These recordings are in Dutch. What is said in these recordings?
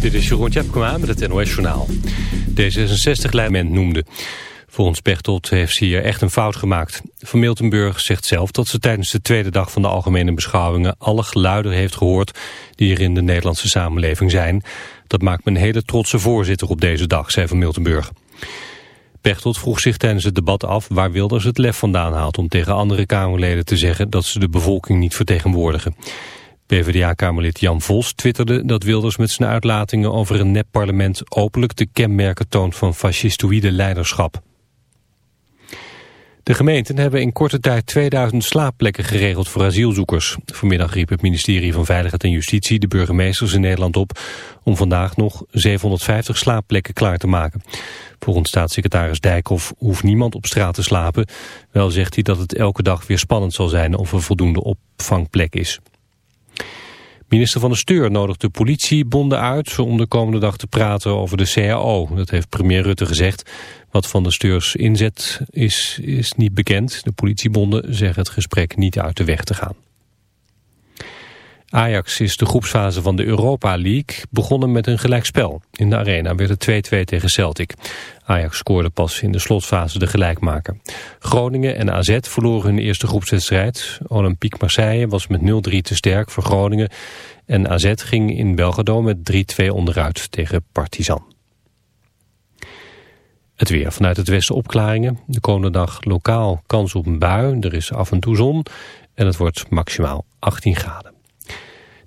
Dit is Jeroen Tjepkema met het NOS Journaal. D66-leidment noemde. Volgens Pechtold heeft ze hier echt een fout gemaakt. Van Miltenburg zegt zelf dat ze tijdens de tweede dag van de algemene beschouwingen alle geluiden heeft gehoord die er in de Nederlandse samenleving zijn. Dat maakt me een hele trotse voorzitter op deze dag, zei Van Miltenburg. Pechtold vroeg zich tijdens het debat af waar Wilders het lef vandaan haalt om tegen andere Kamerleden te zeggen dat ze de bevolking niet vertegenwoordigen. PvdA-kamerlid Jan Vos twitterde dat Wilders met zijn uitlatingen over een nep-parlement openlijk de kenmerken toont van fascistoïde leiderschap. De gemeenten hebben in korte tijd 2000 slaapplekken geregeld voor asielzoekers. Vanmiddag riep het ministerie van Veiligheid en Justitie de burgemeesters in Nederland op om vandaag nog 750 slaapplekken klaar te maken. Volgens staatssecretaris Dijkhoff hoeft niemand op straat te slapen. Wel zegt hij dat het elke dag weer spannend zal zijn of er voldoende opvangplek is. Minister van de Steur nodigt de politiebonden uit om de komende dag te praten over de CAO. Dat heeft premier Rutte gezegd. Wat van de Steurs inzet is, is niet bekend. De politiebonden zeggen het gesprek niet uit de weg te gaan. Ajax is de groepsfase van de Europa League begonnen met een gelijkspel. In de arena werd het 2-2 tegen Celtic. Ajax scoorde pas in de slotfase de gelijkmaker. Groningen en AZ verloren hun eerste groepswedstrijd. Olympique Marseille was met 0-3 te sterk voor Groningen. En AZ ging in Belgrado met 3-2 onderuit tegen Partizan. Het weer vanuit het westen opklaringen. De komende dag lokaal kans op een bui. Er is af en toe zon. En het wordt maximaal 18 graden.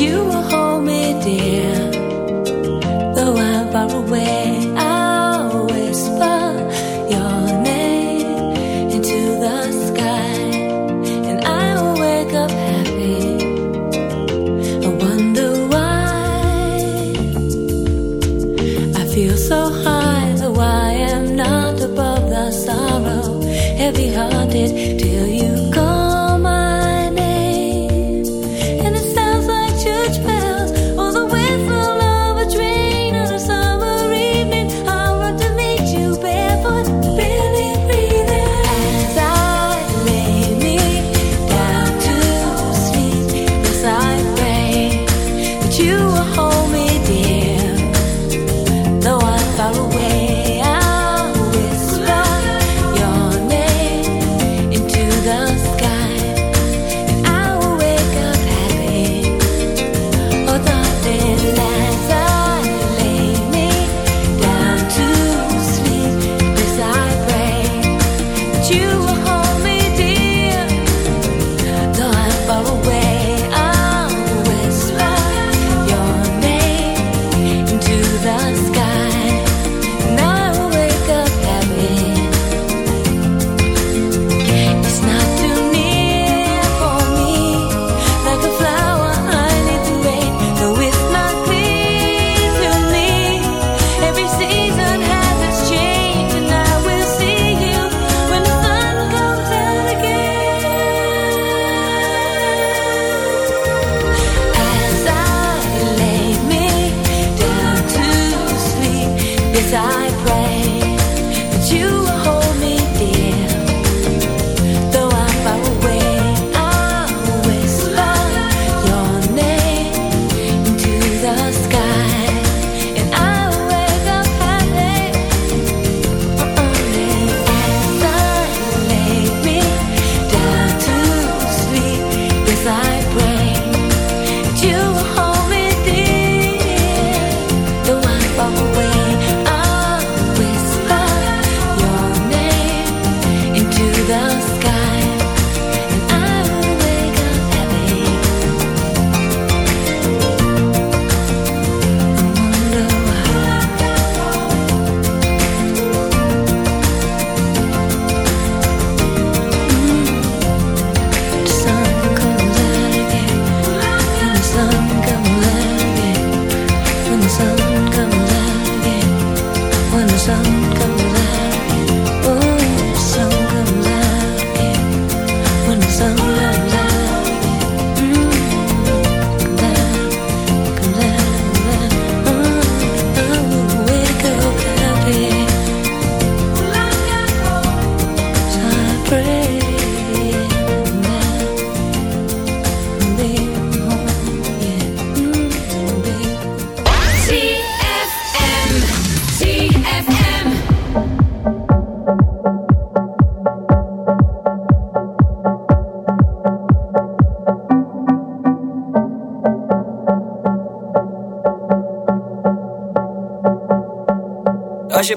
you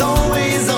always on.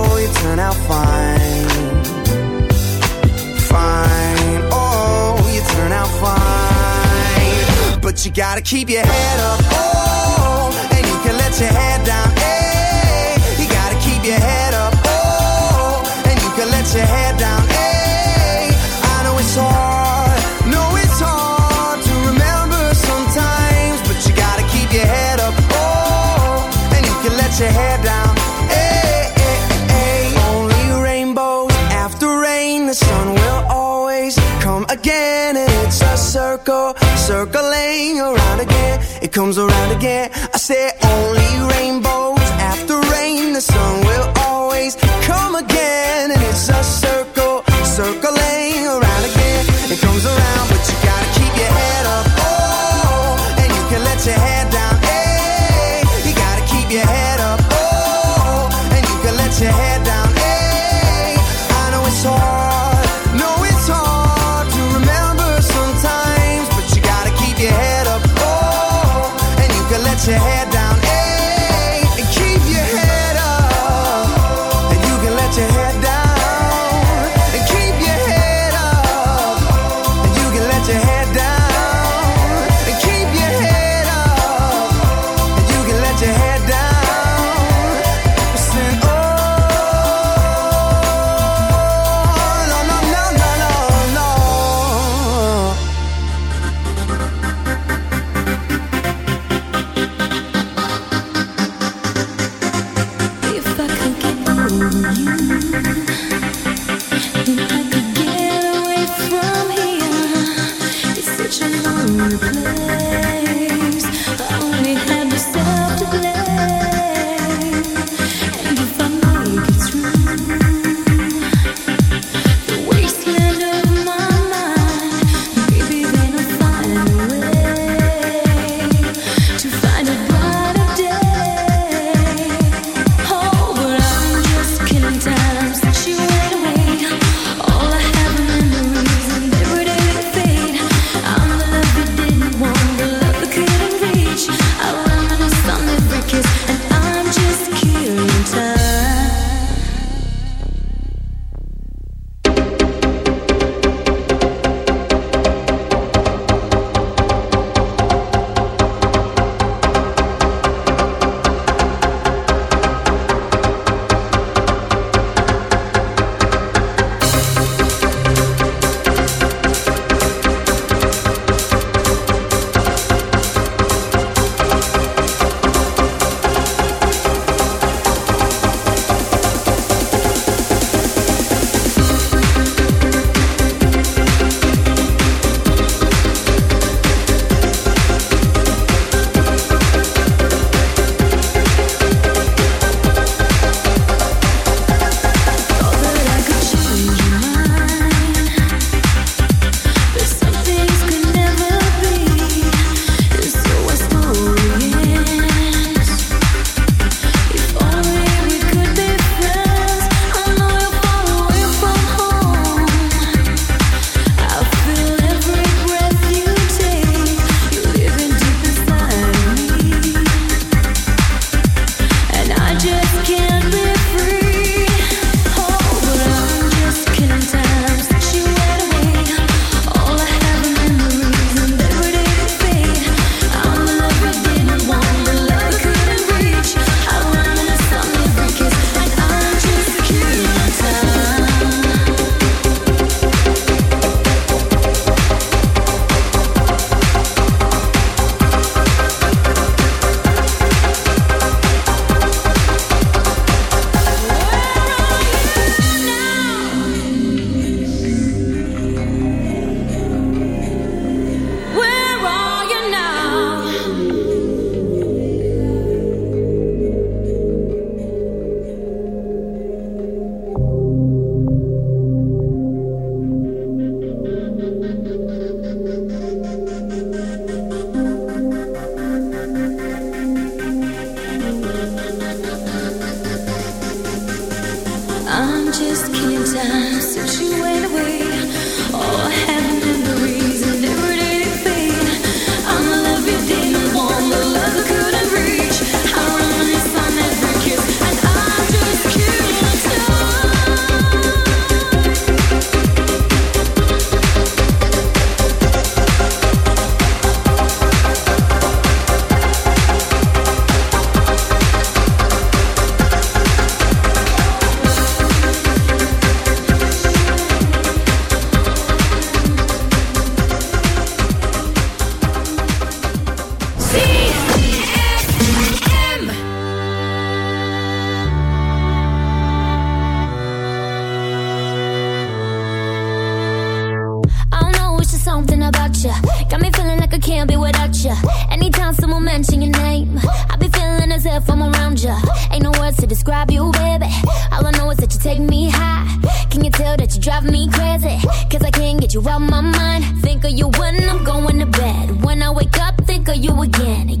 you gotta keep your head up. Comes around again. 醉。ya. Anytime someone mention your name, I be feeling as if I'm around ya. Ain't no words to describe you, baby. All I know is that you take me high. Can you tell that you drive me crazy? Cause I can't get you out my mind. Think of you when I'm going to bed. When I wake up, think of you again.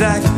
exact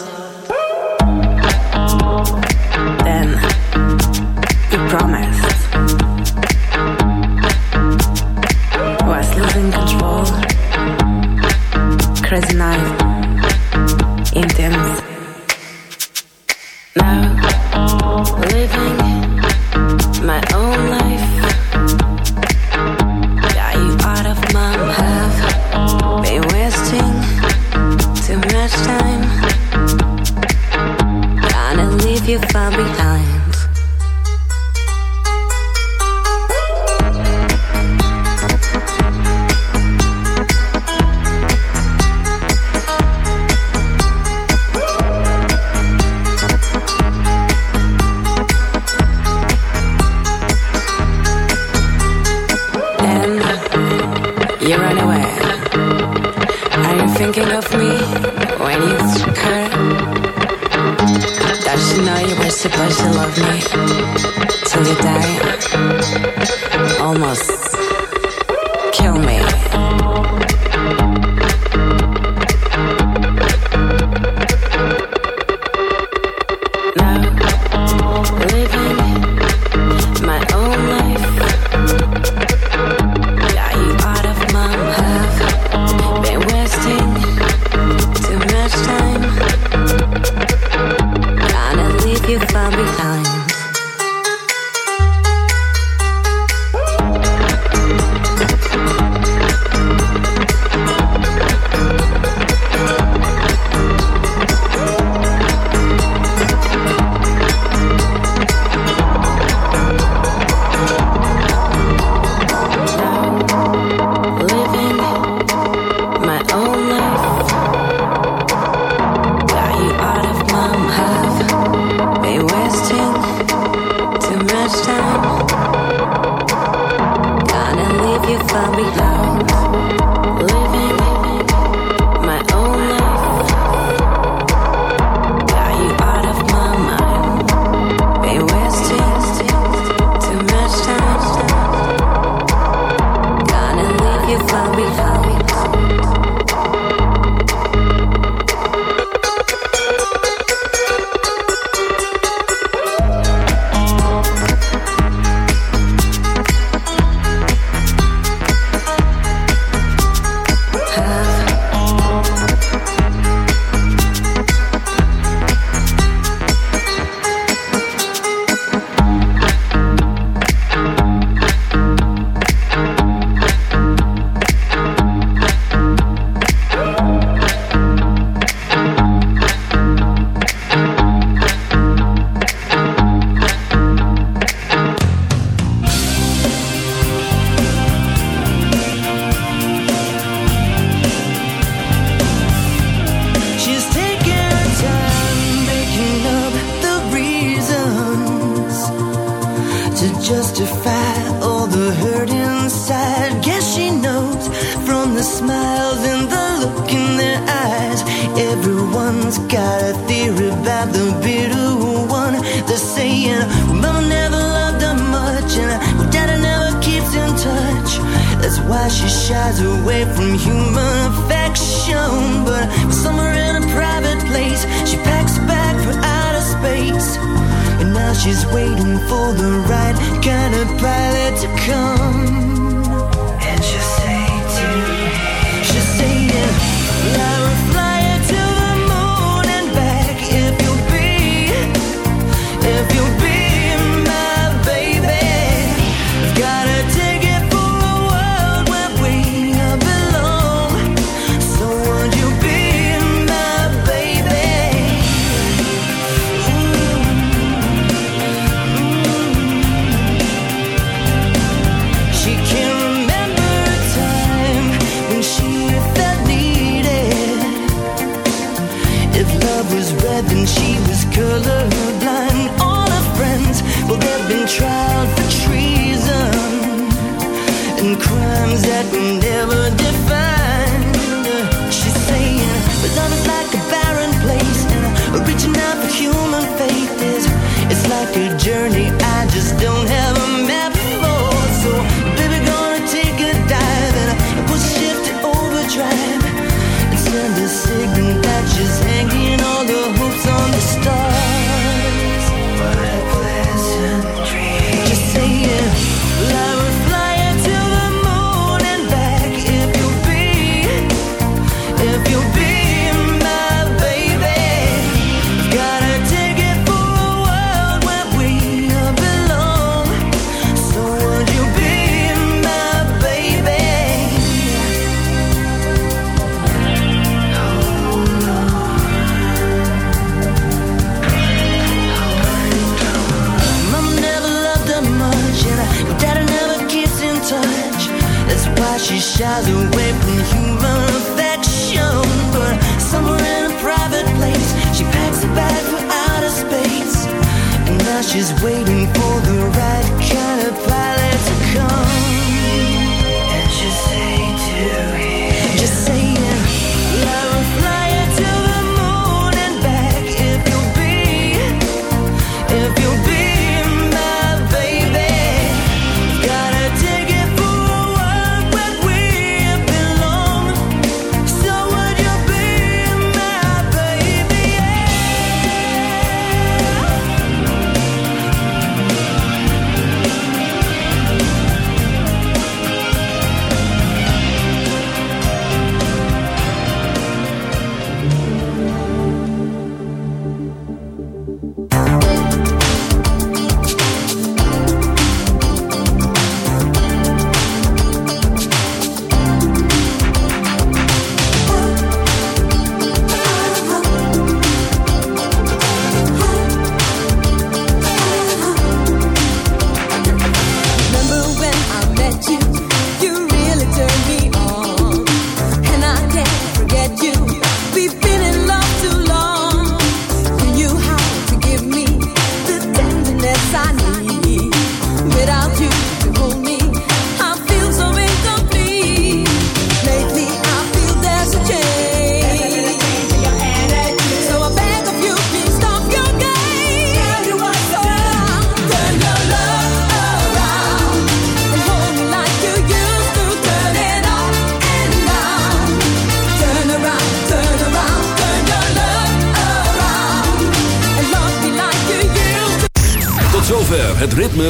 living